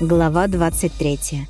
Глава 23.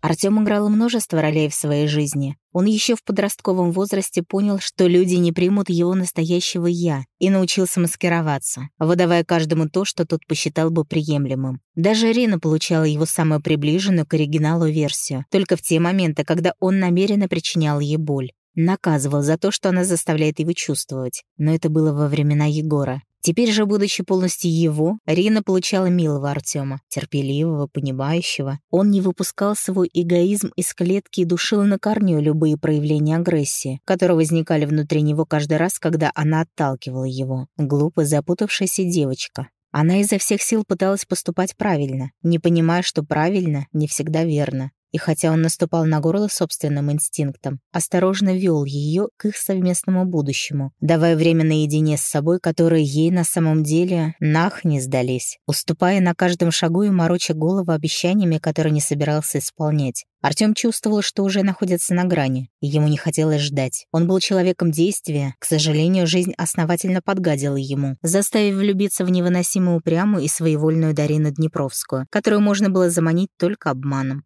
Артём играл множество ролей в своей жизни. Он еще в подростковом возрасте понял, что люди не примут его настоящего «я», и научился маскироваться, выдавая каждому то, что тот посчитал бы приемлемым. Даже Рина получала его самую приближенную к оригиналу версию, только в те моменты, когда он намеренно причинял ей боль. Наказывал за то, что она заставляет его чувствовать. Но это было во времена Егора. Теперь же, будучи полностью его, Рина получала милого Артема, терпеливого, понимающего. Он не выпускал свой эгоизм из клетки и душил на корню любые проявления агрессии, которые возникали внутри него каждый раз, когда она отталкивала его. Глупо запутавшаяся девочка. Она изо всех сил пыталась поступать правильно, не понимая, что правильно не всегда верно. И хотя он наступал на горло собственным инстинктом, осторожно вел ее к их совместному будущему, давая время наедине с собой, которые ей на самом деле нах не сдались, уступая на каждом шагу и мороча голову обещаниями, которые не собирался исполнять. Артём чувствовал, что уже находится на грани, и ему не хотелось ждать. Он был человеком действия. К сожалению, жизнь основательно подгадила ему, заставив влюбиться в невыносимо упрямую и своевольную Дарину Днепровскую, которую можно было заманить только обманом.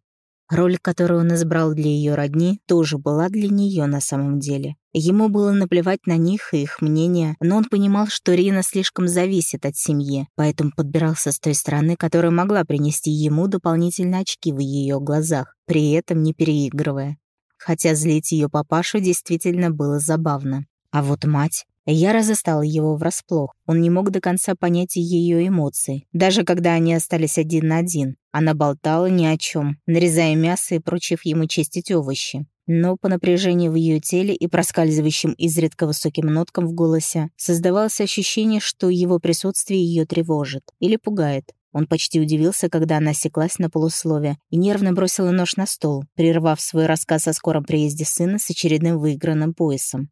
Роль, которую он избрал для ее родни, тоже была для нее на самом деле. Ему было наплевать на них и их мнение, но он понимал, что Рина слишком зависит от семьи, поэтому подбирался с той стороны, которая могла принести ему дополнительные очки в ее глазах, при этом не переигрывая. Хотя злить ее папашу действительно было забавно. А вот мать... Я застала его врасплох. Он не мог до конца понять ее эмоций, даже когда они остались один на один. Она болтала ни о чем, нарезая мясо и прочив ему чистить овощи. Но по напряжению в ее теле и проскальзывающим изредка высоким ноткам в голосе создавалось ощущение, что его присутствие ее тревожит или пугает. Он почти удивился, когда она осеклась на полуслове и нервно бросила нож на стол, прервав свой рассказ о скором приезде сына с очередным выигранным поясом.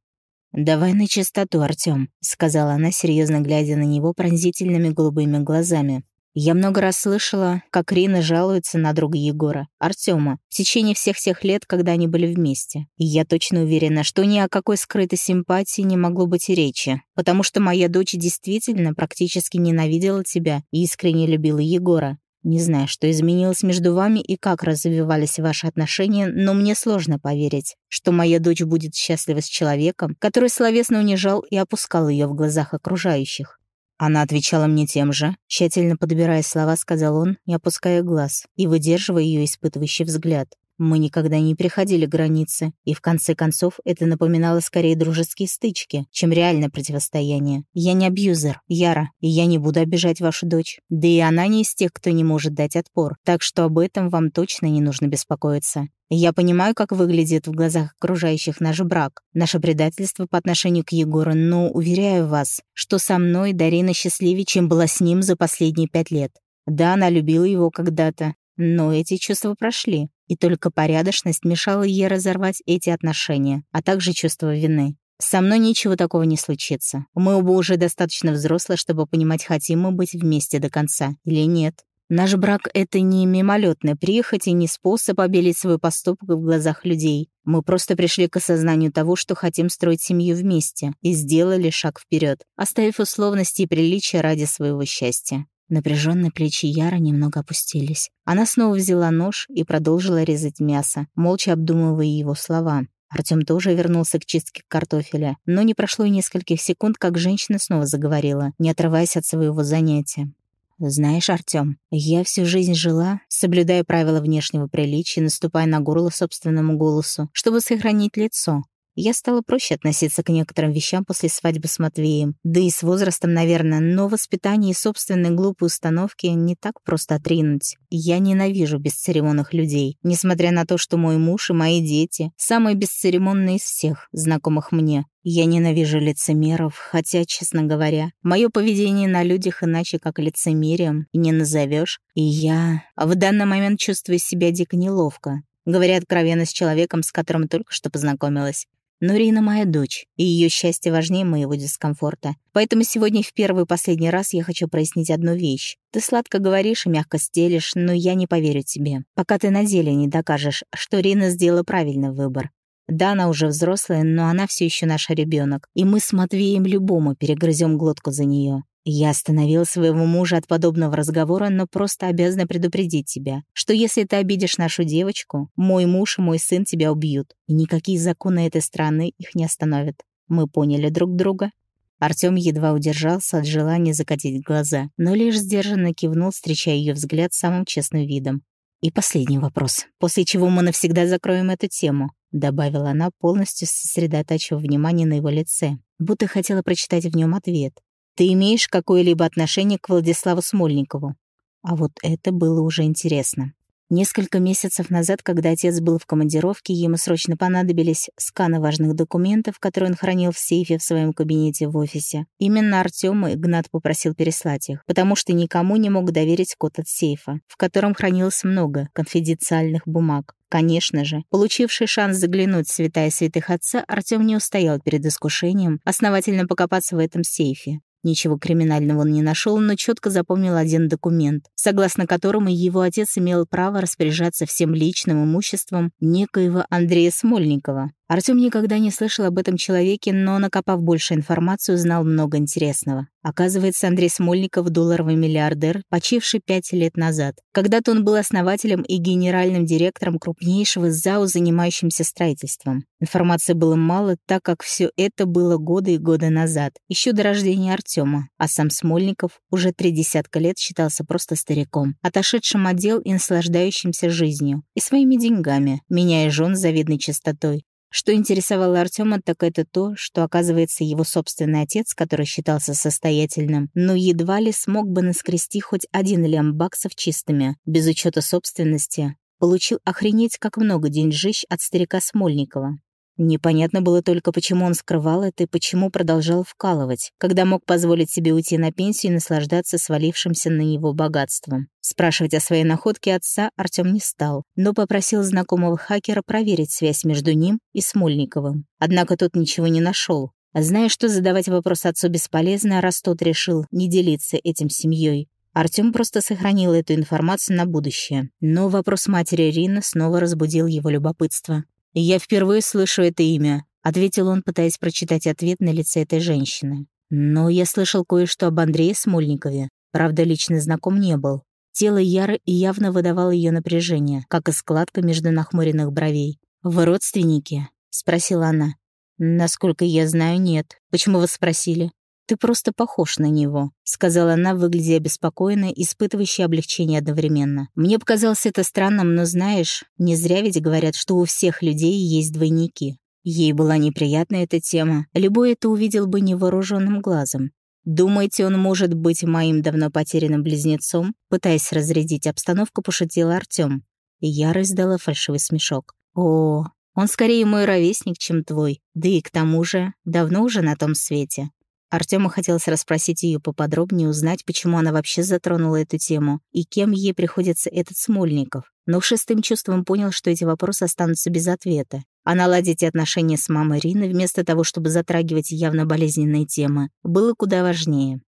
«Давай на чистоту, Артём», — сказала она, серьезно глядя на него пронзительными голубыми глазами. Я много раз слышала, как Рина жалуется на друга Егора, Артема, в течение всех тех лет, когда они были вместе. И я точно уверена, что ни о какой скрытой симпатии не могло быть и речи, потому что моя дочь действительно практически ненавидела тебя и искренне любила Егора. Не знаю, что изменилось между вами и как развивались ваши отношения, но мне сложно поверить, что моя дочь будет счастлива с человеком, который словесно унижал и опускал ее в глазах окружающих. Она отвечала мне тем же, тщательно подбирая слова, сказал он, не опуская глаз и выдерживая ее испытывающий взгляд. Мы никогда не переходили границы, и в конце концов это напоминало скорее дружеские стычки, чем реальное противостояние. Я не абьюзер, Яра, и я не буду обижать вашу дочь. Да и она не из тех, кто не может дать отпор, так что об этом вам точно не нужно беспокоиться. Я понимаю, как выглядит в глазах окружающих наш брак, наше предательство по отношению к Егору, но уверяю вас, что со мной Дарина счастливее, чем была с ним за последние пять лет. Да, она любила его когда-то, но эти чувства прошли, и только порядочность мешала ей разорвать эти отношения, а также чувство вины. Со мной ничего такого не случится. Мы оба уже достаточно взрослые, чтобы понимать, хотим мы быть вместе до конца или нет. Наш брак — это не мимолетная прихоть и не способ обелить свой поступок в глазах людей. Мы просто пришли к осознанию того, что хотим строить семью вместе, и сделали шаг вперед, оставив условности и приличия ради своего счастья. Напряженные плечи Яра немного опустились. Она снова взяла нож и продолжила резать мясо, молча обдумывая его слова. Артём тоже вернулся к чистке картофеля, но не прошло и нескольких секунд, как женщина снова заговорила, не отрываясь от своего занятия. «Знаешь, Артём, я всю жизнь жила, соблюдая правила внешнего приличия, наступая на горло собственному голосу, чтобы сохранить лицо, я стала проще относиться к некоторым вещам после свадьбы с Матвеем. Да и с возрастом, наверное, но воспитание и собственные глупые установки не так просто отринуть. Я ненавижу бесцеремонных людей, несмотря на то, что мой муж и мои дети — самые бесцеремонные из всех, знакомых мне. Я ненавижу лицемеров, хотя, честно говоря, мое поведение на людях иначе как лицемерием не назовешь. И я в данный момент чувствую себя дико неловко, говоря откровенно с человеком, с которым только что познакомилась. Но Рина моя дочь, и ее счастье важнее моего дискомфорта. Поэтому сегодня в первый и последний раз я хочу прояснить одну вещь. Ты сладко говоришь и мягко стелишь, но я не поверю тебе, пока ты на деле не докажешь, что Рина сделала правильный выбор. Да, она уже взрослая, но она все еще наш ребенок, и мы с Матвеем любому перегрызем глотку за нее. Я остановил своего мужа от подобного разговора, но просто обязана предупредить тебя, что если ты обидишь нашу девочку, мой муж и мой сын тебя убьют, и никакие законы этой страны их не остановят. Мы поняли друг друга?» Артём едва удержался от желания закатить глаза, но лишь сдержанно кивнул, встречая ее взгляд самым честным видом. «И последний вопрос, после чего мы навсегда закроем эту тему», добавила она, полностью сосредотачивая внимание на его лице, будто хотела прочитать в нем ответ. «Ты имеешь какое-либо отношение к Владиславу Смольникову?» А вот это было уже интересно. Несколько месяцев назад, когда отец был в командировке, ему срочно понадобились сканы важных документов, которые он хранил в сейфе в своем кабинете в офисе. Именно Артём Игнат попросил переслать их, потому что никому не мог доверить код от сейфа, в котором хранилось много конфиденциальных бумаг. Конечно же, получивший шанс заглянуть в святая святых отца, Артём не устоял перед искушением основательно покопаться в этом сейфе. Ничего криминального он не нашел, но четко запомнил один документ, согласно которому его отец имел право распоряжаться всем личным имуществом некоего Андрея Смольникова. Артём никогда не слышал об этом человеке, но, накопав больше информации, узнал много интересного. Оказывается, Андрей Смольников — долларовый миллиардер, почивший пять лет назад. Когда-то он был основателем и генеральным директором крупнейшего ЗАО, занимающимся строительством. Информации было мало, так как все это было годы и годы назад, еще до рождения Артема, а сам Смольников уже три десятка лет считался просто стариком, отошедшим отдел и наслаждающимся жизнью и своими деньгами, меняя жен с завидной частотой, что интересовало Артема, так это то, что, оказывается, его собственный отец, который считался состоятельным, но едва ли смог бы наскрести хоть один лям баксов чистыми, без учета собственности, получил охренеть как много деньжищ от старика Смольникова. Непонятно было только, почему он скрывал это и почему продолжал вкалывать, когда мог позволить себе уйти на пенсию и наслаждаться свалившимся на него богатством. Спрашивать о своей находке отца Артём не стал, но попросил знакомого хакера проверить связь между ним и Смольниковым. Однако тот ничего не нашел. Зная, что задавать вопрос отцу бесполезно, раз тот решил не делиться этим семьей, Артём просто сохранил эту информацию на будущее. Но вопрос матери Рины снова разбудил его любопытство. «Я впервые слышу это имя», — ответил он, пытаясь прочитать ответ на лице этой женщины. «Но я слышал кое-что об Андрее Смольникове. Правда, лично знаком не был. Тело Яры явно выдавало ее напряжение, как и складка между нахмуренных бровей. «Вы родственники?» — спросила она. «Насколько я знаю, нет. Почему вы спросили?» «Ты просто похож на него», — сказала она, выглядя обеспокоенной, испытывающей облегчение одновременно. «Мне показалось это странным, но знаешь, не зря ведь говорят, что у всех людей есть двойники». Ей была неприятна эта тема. Любой это увидел бы невооруженным глазом. «Думаете, он может быть моим давно потерянным близнецом?» Пытаясь разрядить обстановку, пошутил Артём. И Яра издала фальшивый смешок. «О, он скорее мой ровесник, чем твой. Да и к тому же, давно уже на том свете. Артему хотелось расспросить ее поподробнее, узнать, почему она вообще затронула эту тему и кем ей приходится этот Смольников. Но шестым чувством понял, что эти вопросы останутся без ответа. А наладить отношения с мамой Рины вместо того, чтобы затрагивать явно болезненные темы, было куда важнее.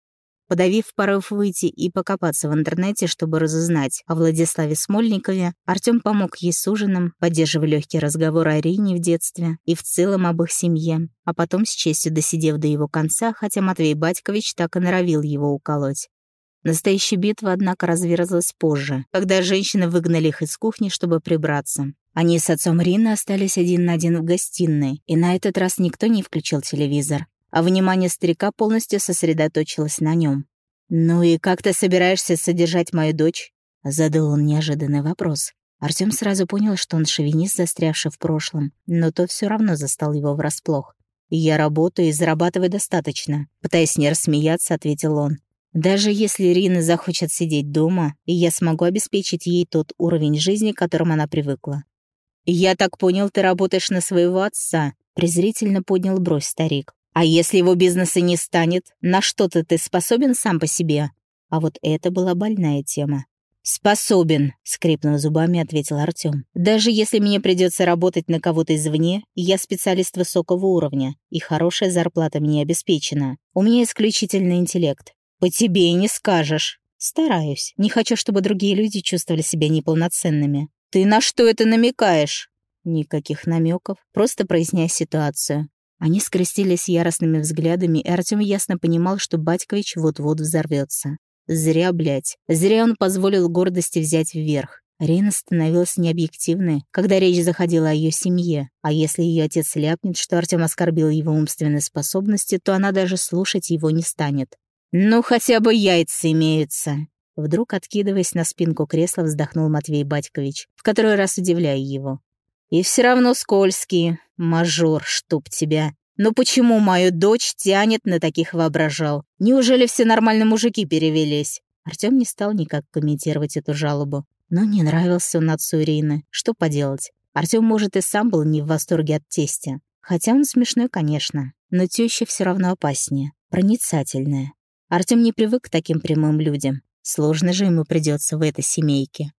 Подавив порыв выйти и покопаться в интернете, чтобы разузнать о Владиславе Смольникове, Артём помог ей с ужином, поддерживая легкий разговор о Рине в детстве и в целом об их семье, а потом с честью досидев до его конца, хотя Матвей Батькович так и норовил его уколоть. Настоящая битва, однако, разверзлась позже, когда женщины выгнали их из кухни, чтобы прибраться. Они с отцом Рины остались один на один в гостиной, и на этот раз никто не включил телевизор а внимание старика полностью сосредоточилось на нем. «Ну и как ты собираешься содержать мою дочь?» — задал он неожиданный вопрос. Артём сразу понял, что он шовинист, застрявший в прошлом, но то все равно застал его врасплох. «Я работаю и зарабатываю достаточно», — пытаясь не рассмеяться, ответил он. «Даже если Рина захочет сидеть дома, я смогу обеспечить ей тот уровень жизни, к которому она привыкла». «Я так понял, ты работаешь на своего отца», — презрительно поднял бровь старик. А если его бизнеса не станет, на что-то ты способен сам по себе? А вот это была больная тема. «Способен», — скрипнув зубами, ответил Артём. «Даже если мне придется работать на кого-то извне, я специалист высокого уровня, и хорошая зарплата мне обеспечена. У меня исключительный интеллект. По тебе и не скажешь. Стараюсь. Не хочу, чтобы другие люди чувствовали себя неполноценными. Ты на что это намекаешь?» Никаких намеков, просто проясняя ситуацию. Они скрестились яростными взглядами, и Артём ясно понимал, что Батькович вот-вот взорвется. Зря, блядь. Зря он позволил гордости взять вверх. Рина становилась необъективной, когда речь заходила о ее семье, а если ее отец ляпнет, что Артем оскорбил его умственные способности, то она даже слушать его не станет. «Ну, хотя бы яйца имеются!» Вдруг, откидываясь на спинку кресла, вздохнул Матвей Батькович, в который раз удивляя его. «И все равно скользкие. Мажор, чтоб тебя. Но почему мою дочь тянет на таких воображал? Неужели все нормальные мужики перевелись?» Артем не стал никак комментировать эту жалобу. Но не нравился он отцу Ирины. Что поделать? Артем, может, и сам был не в восторге от тестя. Хотя он смешной, конечно. Но теща все равно опаснее. Проницательная. Артем не привык к таким прямым людям. Сложно же ему придется в этой семейке.